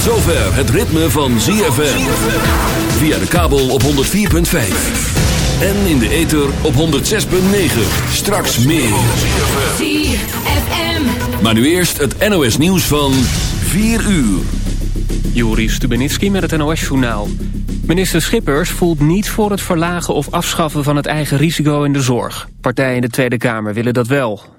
Tot zover het ritme van ZFM. Via de kabel op 104.5. En in de ether op 106.9. Straks meer. ZFM. Maar nu eerst het NOS nieuws van 4 uur. Joris Stubenitski met het NOS-journaal. Minister Schippers voelt niet voor het verlagen of afschaffen van het eigen risico in de zorg. Partijen in de Tweede Kamer willen dat wel.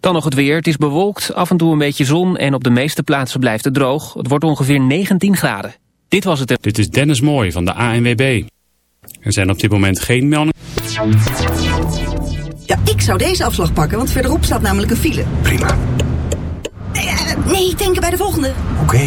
Dan nog het weer. Het is bewolkt, af en toe een beetje zon en op de meeste plaatsen blijft het droog. Het wordt ongeveer 19 graden. Dit was het. Dit is Dennis Mooij van de ANWB. Er zijn op dit moment geen meldingen. Ja, ik zou deze afslag pakken, want verderop staat namelijk een file. Prima. Nee, eh, nee denken bij de volgende. Oké.